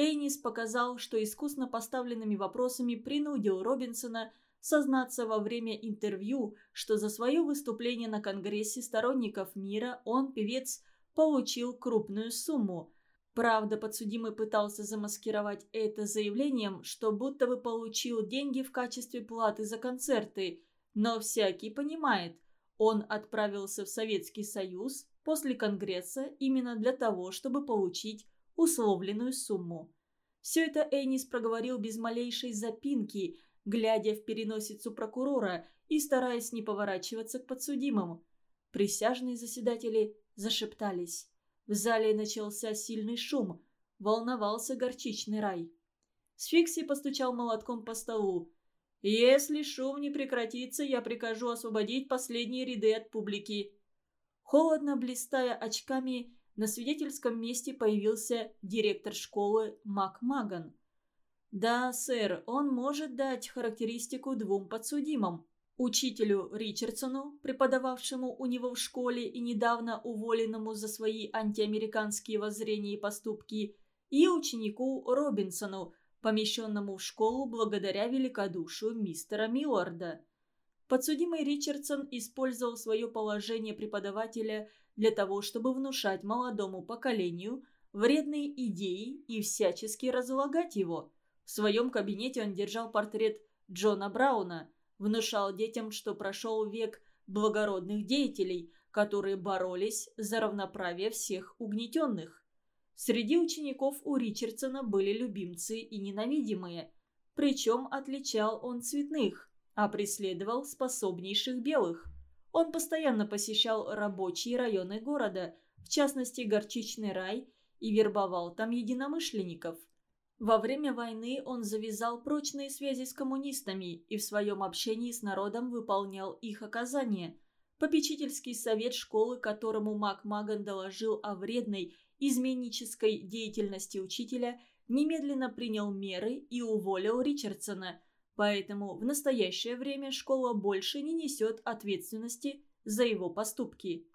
Эйнис показал, что искусно поставленными вопросами принудил Робинсона сознаться во время интервью, что за свое выступление на Конгрессе сторонников мира он, певец, получил крупную сумму – Правда, подсудимый пытался замаскировать это заявлением, что будто бы получил деньги в качестве платы за концерты, но всякий понимает, он отправился в Советский Союз после Конгресса именно для того, чтобы получить условленную сумму. Все это Энис проговорил без малейшей запинки, глядя в переносицу прокурора и стараясь не поворачиваться к подсудимому. Присяжные заседатели зашептались. В зале начался сильный шум. Волновался горчичный рай. Сфикси постучал молотком по столу. «Если шум не прекратится, я прикажу освободить последние ряды от публики». Холодно блистая очками, на свидетельском месте появился директор школы Мак Маган. «Да, сэр, он может дать характеристику двум подсудимым учителю Ричардсону, преподававшему у него в школе и недавно уволенному за свои антиамериканские воззрения и поступки, и ученику Робинсону, помещенному в школу благодаря великодушию мистера Милларда. Подсудимый Ричардсон использовал свое положение преподавателя для того, чтобы внушать молодому поколению вредные идеи и всячески разлагать его. В своем кабинете он держал портрет Джона Брауна – внушал детям, что прошел век благородных деятелей, которые боролись за равноправие всех угнетенных. Среди учеников у Ричардсона были любимцы и ненавидимые, причем отличал он цветных, а преследовал способнейших белых. Он постоянно посещал рабочие районы города, в частности Горчичный рай, и вербовал там единомышленников – во время войны он завязал прочные связи с коммунистами и в своем общении с народом выполнял их оказания. Попечительский совет школы, которому Мак Маган доложил о вредной изменнической деятельности учителя, немедленно принял меры и уволил Ричардсона, поэтому в настоящее время школа больше не несет ответственности за его поступки.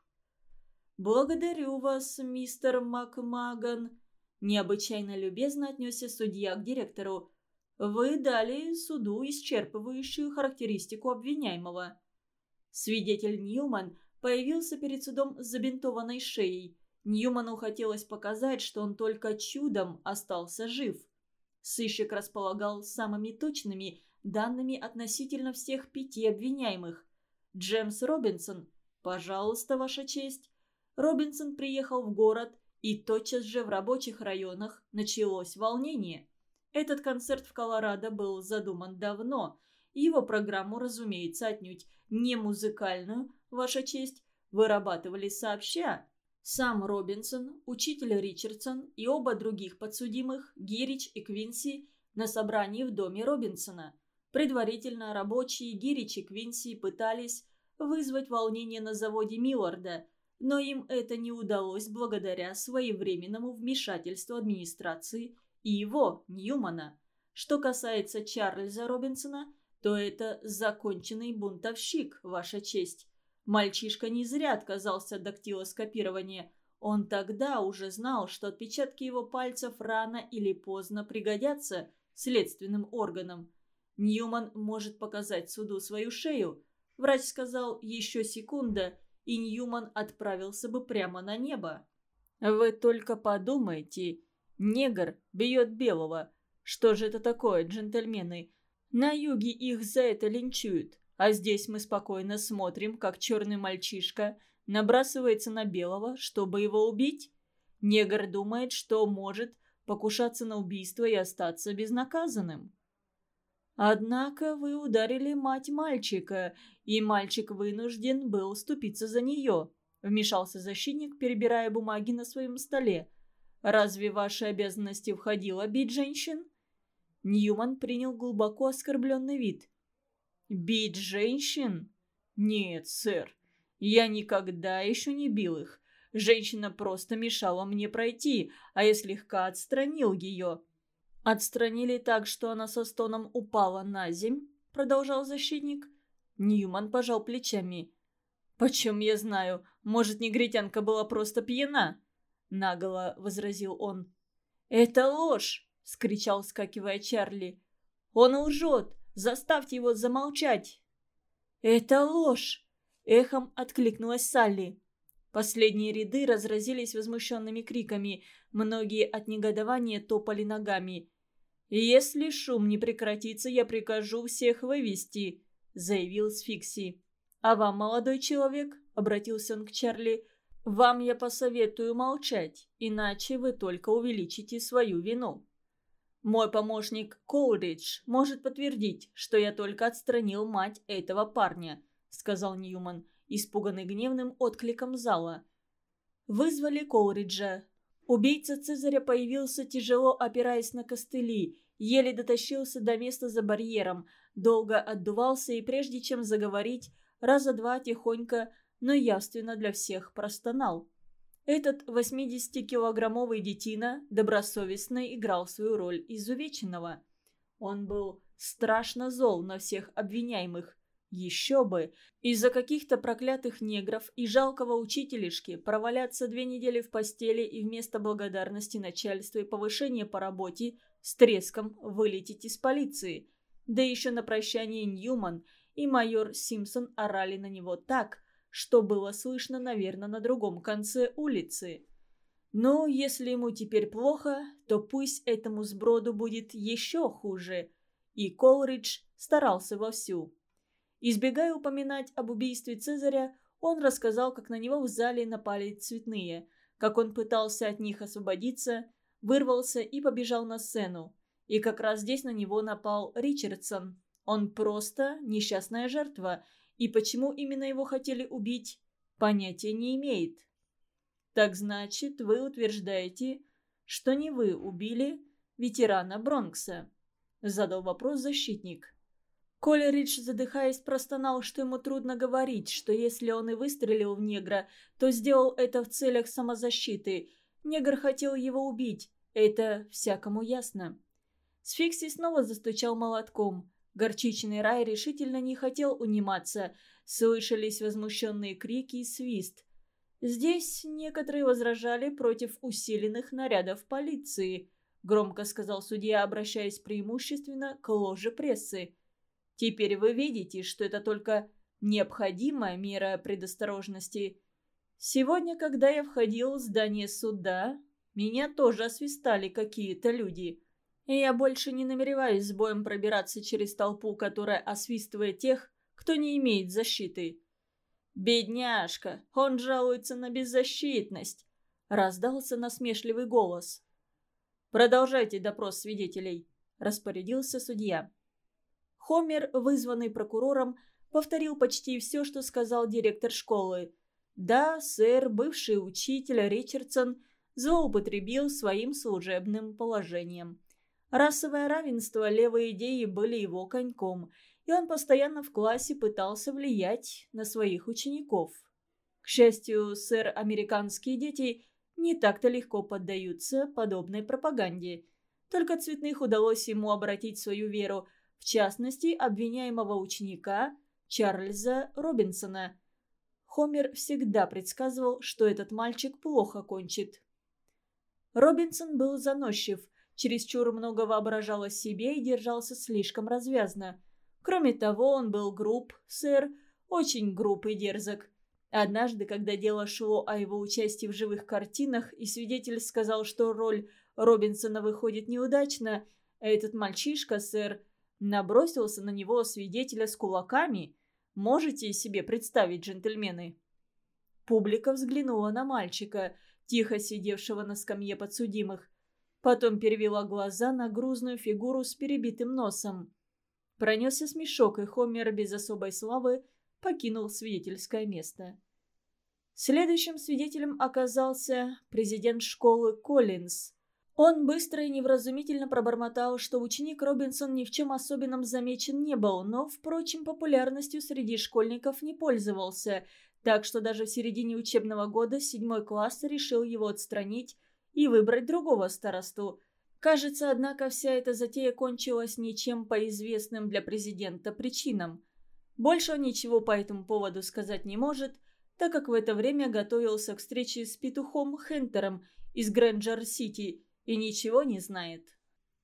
«Благодарю вас, мистер Макмаган», Необычайно любезно отнесся судья к директору. «Вы дали суду исчерпывающую характеристику обвиняемого». Свидетель Ньюман появился перед судом с забинтованной шеей. Ньюману хотелось показать, что он только чудом остался жив. Сыщик располагал самыми точными данными относительно всех пяти обвиняемых. Джемс Робинсон, пожалуйста, ваша честь. Робинсон приехал в город и тотчас же в рабочих районах началось волнение. Этот концерт в Колорадо был задуман давно. Его программу, разумеется, отнюдь не музыкальную, ваша честь, вырабатывали сообща. Сам Робинсон, учитель Ричардсон и оба других подсудимых, Гирич и Квинси, на собрании в доме Робинсона. Предварительно рабочие Гирич и Квинси пытались вызвать волнение на заводе Милларда – но им это не удалось благодаря своевременному вмешательству администрации и его, Ньюмана. Что касается Чарльза Робинсона, то это законченный бунтовщик, Ваша честь. Мальчишка не зря отказался от дактилоскопирования. Он тогда уже знал, что отпечатки его пальцев рано или поздно пригодятся следственным органам. Ньюман может показать суду свою шею. Врач сказал «еще секунда», и Ньюман отправился бы прямо на небо. Вы только подумайте, негр бьет белого. Что же это такое, джентльмены? На юге их за это линчуют, а здесь мы спокойно смотрим, как черный мальчишка набрасывается на белого, чтобы его убить. Негр думает, что может покушаться на убийство и остаться безнаказанным. Однако вы ударили мать мальчика, и мальчик вынужден был уступиться за нее», — вмешался защитник, перебирая бумаги на своем столе. «Разве ваши обязанности входило бить женщин?» Ньюман принял глубоко оскорбленный вид. «Бить женщин? Нет, сэр. Я никогда еще не бил их. Женщина просто мешала мне пройти, а я слегка отстранил ее». «Отстранили так, что она со стоном упала на земь?» — продолжал защитник. Ньюман пожал плечами. «Почем я знаю? Может, негритянка была просто пьяна?» — наголо возразил он. «Это ложь!» — скричал, скакивая Чарли. «Он лжет! Заставьте его замолчать!» «Это ложь!» — эхом откликнулась Салли. Последние ряды разразились возмущенными криками. Многие от негодования топали ногами. «Если шум не прекратится, я прикажу всех вывести», — заявил Сфикси. «А вам, молодой человек?» — обратился он к Чарли. «Вам я посоветую молчать, иначе вы только увеличите свою вину». Мой помощник Коулридж может подтвердить, что я только отстранил мать этого парня», — сказал Ньюман, испуганный гневным откликом зала. Вызвали Коулриджа. Убийца Цезаря появился тяжело опираясь на костыли, еле дотащился до места за барьером, долго отдувался и прежде чем заговорить, раза два тихонько, но явственно для всех простонал. Этот 80-килограммовый детина добросовестно играл свою роль изувеченного. Он был страшно зол на всех обвиняемых. Еще бы! Из-за каких-то проклятых негров и жалкого учителишки проваляться две недели в постели и вместо благодарности начальству и повышения по работе с треском вылететь из полиции. Да еще на прощание Ньюман и майор Симпсон орали на него так, что было слышно, наверное, на другом конце улицы. Но если ему теперь плохо, то пусть этому сброду будет еще хуже. И Колридж старался вовсю. Избегая упоминать об убийстве Цезаря, он рассказал, как на него в зале напали цветные, как он пытался от них освободиться, вырвался и побежал на сцену. И как раз здесь на него напал Ричардсон. Он просто несчастная жертва, и почему именно его хотели убить, понятия не имеет. Так значит, вы утверждаете, что не вы убили ветерана Бронкса? Задал вопрос защитник. Колеридж, задыхаясь, простонал, что ему трудно говорить, что если он и выстрелил в негра, то сделал это в целях самозащиты. Негр хотел его убить, это всякому ясно. Сфикси снова застучал молотком. Горчичный рай решительно не хотел униматься. Слышались возмущенные крики и свист. Здесь некоторые возражали против усиленных нарядов полиции, громко сказал судья, обращаясь преимущественно к ложе прессы. Теперь вы видите, что это только необходимая мера предосторожности. Сегодня, когда я входил в здание суда, меня тоже освистали какие-то люди. И я больше не намереваюсь с боем пробираться через толпу, которая освистывает тех, кто не имеет защиты. «Бедняжка, он жалуется на беззащитность», — раздался насмешливый голос. «Продолжайте допрос свидетелей», — распорядился судья. Хомер, вызванный прокурором, повторил почти все, что сказал директор школы. Да, сэр, бывший учитель Ричардсон злоупотребил своим служебным положением. Расовое равенство, левые идеи были его коньком, и он постоянно в классе пытался влиять на своих учеников. К счастью, сэр, американские дети не так-то легко поддаются подобной пропаганде. Только Цветных удалось ему обратить свою веру, в частности, обвиняемого ученика Чарльза Робинсона. Хомер всегда предсказывал, что этот мальчик плохо кончит. Робинсон был заносчив, чересчур много воображал о себе и держался слишком развязно. Кроме того, он был груб, сэр, очень груб и дерзок. Однажды, когда дело шло о его участии в живых картинах, и свидетель сказал, что роль Робинсона выходит неудачно, этот мальчишка, сэр, набросился на него свидетеля с кулаками. Можете себе представить, джентльмены? Публика взглянула на мальчика, тихо сидевшего на скамье подсудимых. Потом перевела глаза на грузную фигуру с перебитым носом. Пронесся смешок, и Хомер без особой славы покинул свидетельское место. Следующим свидетелем оказался президент школы Коллинз. Он быстро и невразумительно пробормотал, что ученик Робинсон ни в чем особенном замечен не был, но, впрочем, популярностью среди школьников не пользовался, так что даже в середине учебного года седьмой класс решил его отстранить и выбрать другого старосту. Кажется, однако, вся эта затея кончилась ничем по известным для президента причинам. Больше он ничего по этому поводу сказать не может – так как в это время готовился к встрече с петухом Хентером из Грэнджер-Сити и ничего не знает.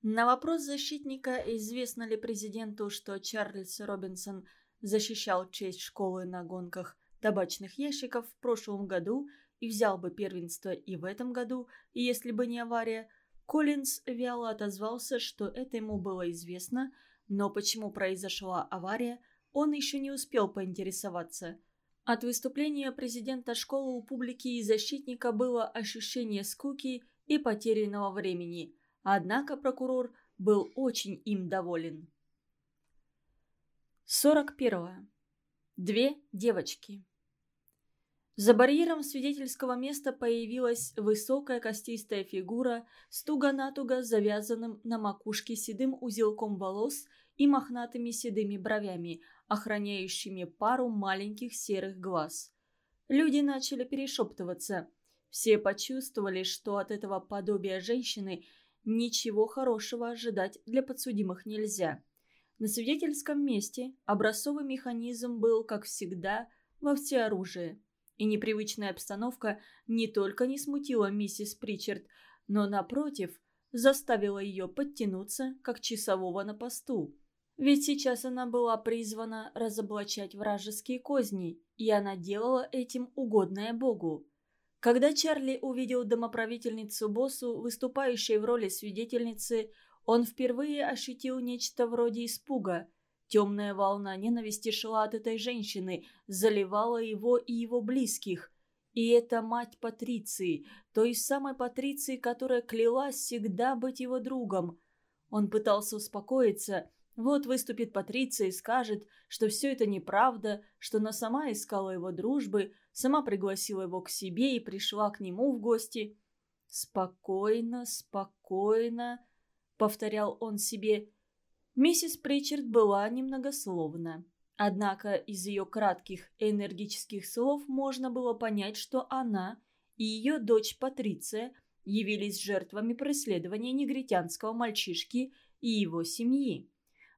На вопрос защитника, известно ли президенту, что Чарльз Робинсон защищал честь школы на гонках табачных ящиков в прошлом году и взял бы первенство и в этом году, если бы не авария, Коллинз вяло отозвался, что это ему было известно, но почему произошла авария, он еще не успел поинтересоваться – от выступления президента школы у публики и защитника было ощущение скуки и потерянного времени, однако прокурор был очень им доволен. 41. Две девочки. За барьером свидетельского места появилась высокая костистая фигура с туго-натуго завязанным на макушке седым узелком волос и мохнатыми седыми бровями, охраняющими пару маленьких серых глаз. Люди начали перешептываться. Все почувствовали, что от этого подобия женщины ничего хорошего ожидать для подсудимых нельзя. На свидетельском месте образцовый механизм был, как всегда, во всеоружии. И непривычная обстановка не только не смутила миссис Причард, но, напротив, заставила ее подтянуться, как часового на посту. Ведь сейчас она была призвана разоблачать вражеские козни, и она делала этим угодное Богу. Когда Чарли увидел домоправительницу Боссу, выступающей в роли свидетельницы, он впервые ощутил нечто вроде испуга. Темная волна ненависти шла от этой женщины, заливала его и его близких. И это мать Патриции, той самой Патриции, которая клялась всегда быть его другом. Он пытался успокоиться – вот выступит Патриция и скажет, что все это неправда, что она сама искала его дружбы, сама пригласила его к себе и пришла к нему в гости. «Спокойно, спокойно», — повторял он себе. Миссис Причард была немногословна. Однако из ее кратких энергических слов можно было понять, что она и ее дочь Патриция явились жертвами преследования негритянского мальчишки и его семьи.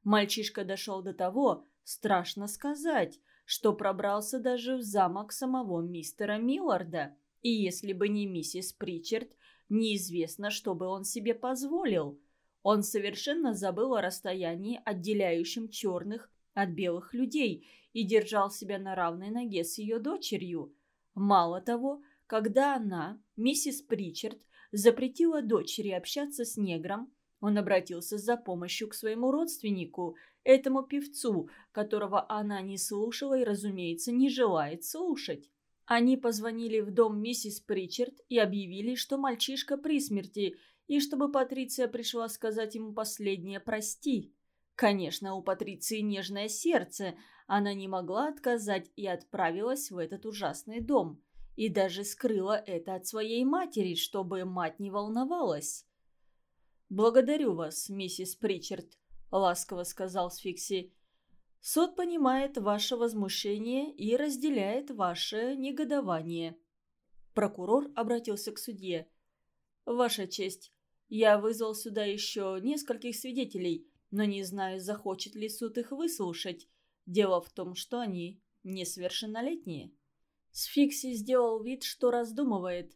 Мальчишка дошел до того, страшно сказать, что пробрался даже в замок самого мистера Милларда. И если бы не миссис Причард, неизвестно, что бы он себе позволил. Он совершенно забыл о расстоянии, отделяющем черных от белых людей, и держал себя на равной ноге с ее дочерью. Мало того, когда она, миссис Причард, запретила дочери общаться с негром, он обратился за помощью к своему родственнику, этому певцу, которого она не слушала и, разумеется, не желает слушать. Они позвонили в дом миссис Причард и объявили, что мальчишка при смерти, и чтобы Патриция пришла сказать ему последнее «прости». Конечно, у Патриции нежное сердце, она не могла отказать и отправилась в этот ужасный дом. И даже скрыла это от своей матери, чтобы мать не волновалась. «Благодарю вас, миссис Причард», — ласково сказал Сфикси. Суд понимает ваше возмущение и разделяет ваше негодование. Прокурор обратился к судье. «Ваша честь, я вызвал сюда еще нескольких свидетелей, но не знаю, захочет ли суд их выслушать. Дело в том, что они несовершеннолетние». Сфикси сделал вид, что раздумывает.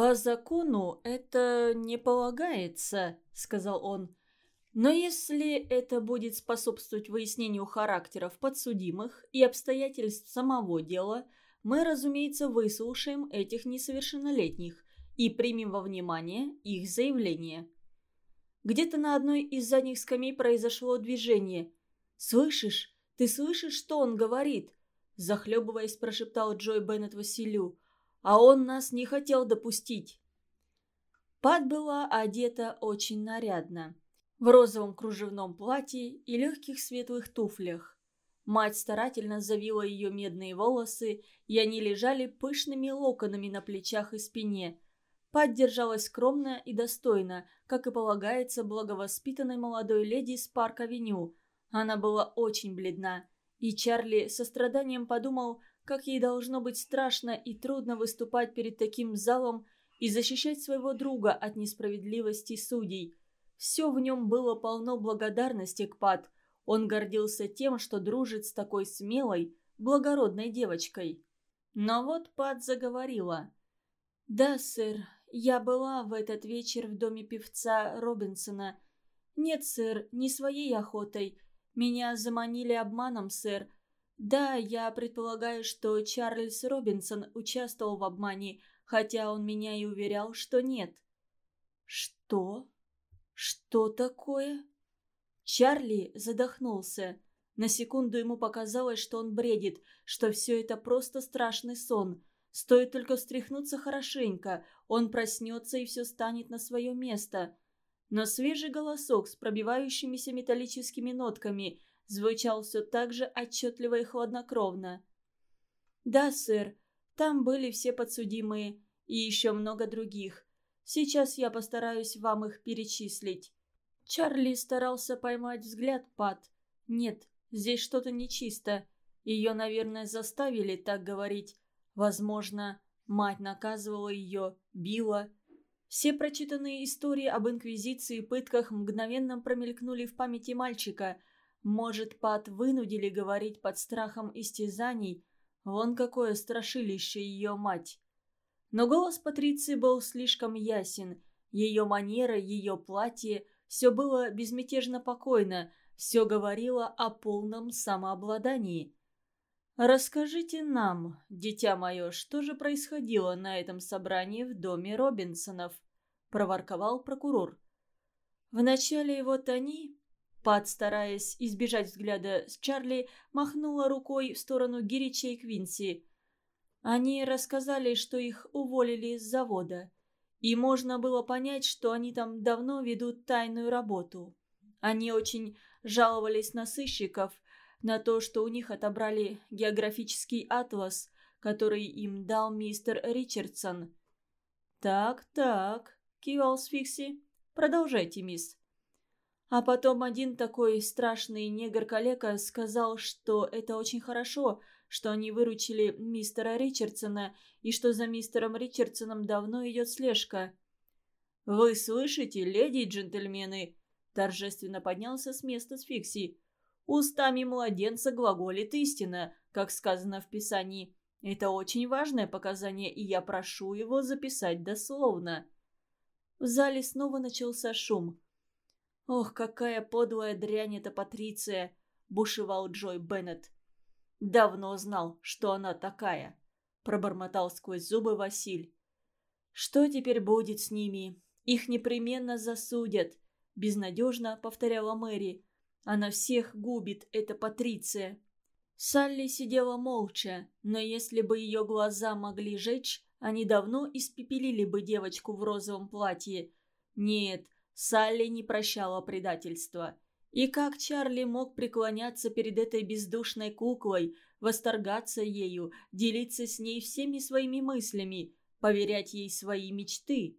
«По закону это не полагается», — сказал он. «Но если это будет способствовать выяснению характеров подсудимых и обстоятельств самого дела, мы, разумеется, выслушаем этих несовершеннолетних и примем во внимание их заявление». Где-то на одной из задних скамей произошло движение. «Слышишь? Ты слышишь, что он говорит?» Захлебываясь, прошептал Джой Беннет Василю. «А он нас не хотел допустить». Пат была одета очень нарядно. В розовом кружевном платье и легких светлых туфлях. Мать старательно завила ее медные волосы, и они лежали пышными локонами на плечах и спине. Пат держалась скромно и достойно, как и полагается благовоспитанной молодой леди из парк-авеню. Она была очень бледна, и Чарли со страданием подумал, как ей должно быть страшно и трудно выступать перед таким залом и защищать своего друга от несправедливости судей. Все в нем было полно благодарности к Пат. Он гордился тем, что дружит с такой смелой, благородной девочкой. Но вот Пат заговорила. «Да, сэр, я была в этот вечер в доме певца Робинсона. Нет, сэр, не своей охотой. Меня заманили обманом, сэр. Да, я предполагаю, что Чарльз Робинсон участвовал в обмане, хотя он меня и уверял, что нет. Что? Что такое? Чарли задохнулся. На секунду ему показалось, что он бредит, что все это просто страшный сон. Стоит только встряхнуться хорошенько, он проснется и все станет на свое место но свежий голосок с пробивающимися металлическими нотками звучал все так же отчетливо и хладнокровно. «Да, сэр, там были все подсудимые и еще много других. Сейчас я постараюсь вам их перечислить». Чарли старался поймать взгляд Пат. «Нет, здесь что-то нечисто. Ее, наверное, заставили так говорить. Возможно, мать наказывала ее, била». Все прочитанные истории об инквизиции и пытках мгновенно промелькнули в памяти мальчика. Может, Пат вынудили говорить под страхом истязаний? Вон какое страшилище ее мать. Но голос Патриции был слишком ясен. Ее манера, ее платье – все было безмятежно покойно, все говорило о полном самообладании. «Расскажите нам, дитя мое, что же происходило на этом собрании в доме Робинсонов?» – проворковал прокурор. Вначале вот они, Пат, стараясь избежать взгляда с Чарли, махнула рукой в сторону Гирича и Квинси. Они рассказали, что их уволили с завода. И можно было понять, что они там давно ведут тайную работу. Они очень жаловались на сыщиков – на то, что у них отобрали географический атлас, который им дал мистер Ричардсон. «Так, так», — кивал Сфикси. «Продолжайте, мисс». А потом один такой страшный негр-калека сказал, что это очень хорошо, что они выручили мистера Ричардсона и что за мистером Ричардсоном давно идет слежка. «Вы слышите, леди и джентльмены?» Торжественно поднялся с места Сфикси. Устами младенца глаголит истина, как сказано в Писании. Это очень важное показание, и я прошу его записать дословно. В зале снова начался шум. «Ох, какая подлая дрянь эта Патриция!» – бушевал Джой Беннет. «Давно знал, что она такая», – пробормотал сквозь зубы Василь. «Что теперь будет с ними? Их непременно засудят», – безнадежно повторяла Мэри. Она всех губит, эта Патриция. Салли сидела молча, но если бы ее глаза могли жечь, они давно испепелили бы девочку в розовом платье. Нет, Салли не прощала предательства. И как Чарли мог преклоняться перед этой бездушной куклой, восторгаться ею, делиться с ней всеми своими мыслями, поверять ей свои мечты?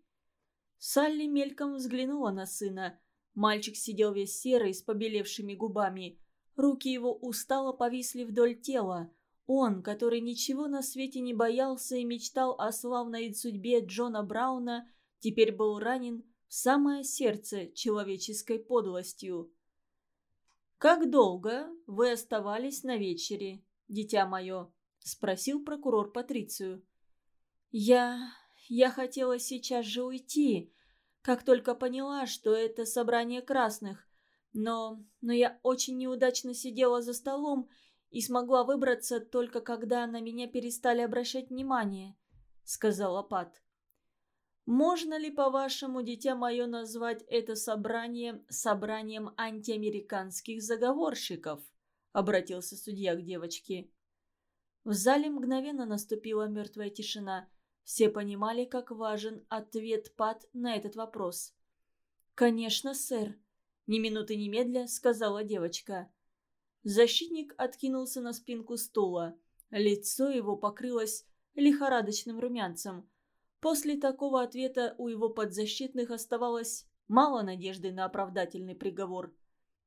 Салли мельком взглянула на сына, Мальчик сидел весь серый, с побелевшими губами. Руки его устало повисли вдоль тела. Он, который ничего на свете не боялся и мечтал о славной судьбе Джона Брауна, теперь был ранен в самое сердце человеческой подлостью. «Как долго вы оставались на вечере, дитя мое?» – спросил прокурор Патрицию. «Я... я хотела сейчас же уйти, как только поняла, что это собрание красных. Но... но я очень неудачно сидела за столом и смогла выбраться только когда на меня перестали обращать внимание», — сказала Пат. «Можно ли, по-вашему, дитя мое, назвать это собрание собранием антиамериканских заговорщиков?» — обратился судья к девочке. В зале мгновенно наступила мертвая тишина. Все понимали, как важен ответ Пат на этот вопрос. «Конечно, сэр», ни минуты немедля сказала девочка. Защитник откинулся на спинку стула. Лицо его покрылось лихорадочным румянцем. После такого ответа у его подзащитных оставалось мало надежды на оправдательный приговор.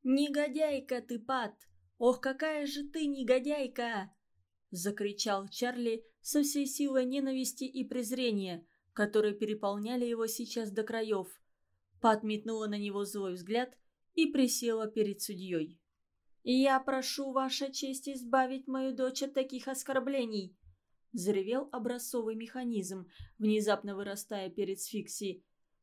«Негодяйка ты, Пат! Ох, какая же ты негодяйка!» Закричал Чарли со всей силой ненависти и презрения, которые переполняли его сейчас до краев. Пат метнула на него злой взгляд и присела перед судьей. «Я прошу, Ваша честь, избавить мою дочь от таких оскорблений!» Заревел образцовый механизм, внезапно вырастая перед сфикси.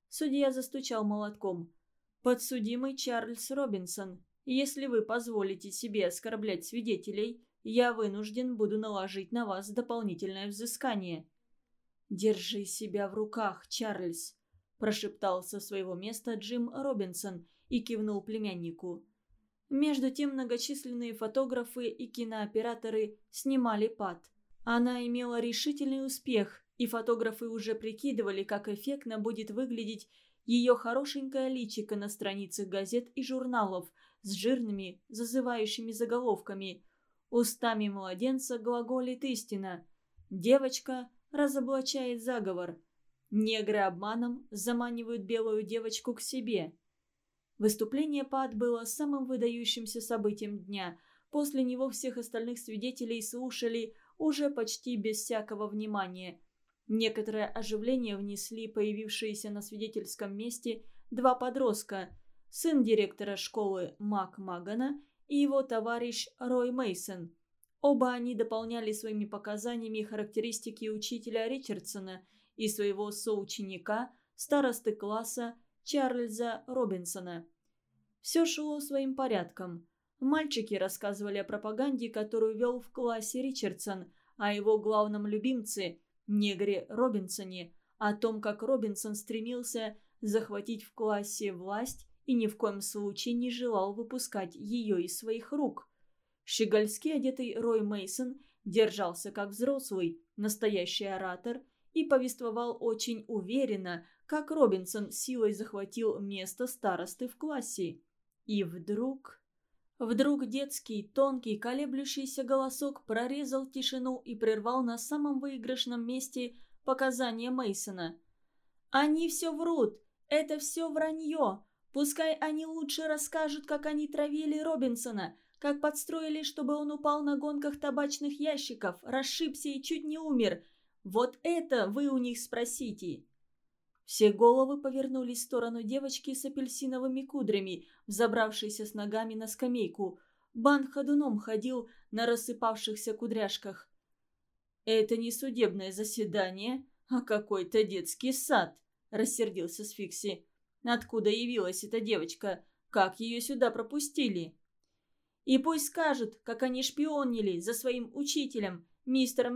Судья застучал молотком. «Подсудимый Чарльз Робинсон, если вы позволите себе оскорблять свидетелей, я вынужден буду наложить на вас дополнительное взыскание». «Держи себя в руках, Чарльз», – прошептал со своего места Джим Робинсон – и кивнул племяннику. Между тем многочисленные фотографы и кинооператоры снимали пад. Она имела решительный успех, и фотографы уже прикидывали, как эффектно будет выглядеть ее хорошенькое личико на страницах газет и журналов с жирными, зазывающими заголовками. Устами младенца глаголит истина. Девочка разоблачает заговор. Негры обманом заманивают белую девочку к себе. Выступление Пат было самым выдающимся событием дня. После него всех остальных свидетелей слушали уже почти без всякого внимания. Некоторое оживление внесли появившиеся на свидетельском месте два подростка. Сын директора школы Мак Магана и его товарищ Рой Мейсон. Оба они дополняли своими показаниями характеристики учителя Ричардсона и своего соученика, старосты класса Чарльза Робинсона. Все шло своим порядком. Мальчики рассказывали о пропаганде, которую вел в классе Ричардсон, о его главном любимце, негре Робинсоне, о том, как Робинсон стремился захватить в классе власть и ни в коем случае не желал выпускать ее из своих рук. Щегольски одетый Рой Мейсон держался как взрослый, настоящий оратор и повествовал очень уверенно, как Робинсон силой захватил место старосты в классе. И вдруг... Вдруг детский, тонкий, колеблющийся голосок прорезал тишину и прервал на самом выигрышном месте показания Мейсона. «Они все врут! Это все вранье! Пускай они лучше расскажут, как они травили Робинсона, как подстроили, чтобы он упал на гонках табачных ящиков, расшибся и чуть не умер. Вот это вы у них спросите!» Все головы повернулись в сторону девочки с апельсиновыми кудрями, взобравшейся с ногами на скамейку. Бан ходуном ходил на рассыпавшихся кудряшках. «Это не судебное заседание, а какой-то детский сад», — рассердился Сфикси. «Откуда явилась эта девочка? Как ее сюда пропустили?» «И пусть скажут, как они шпионили за своим учителем, мистером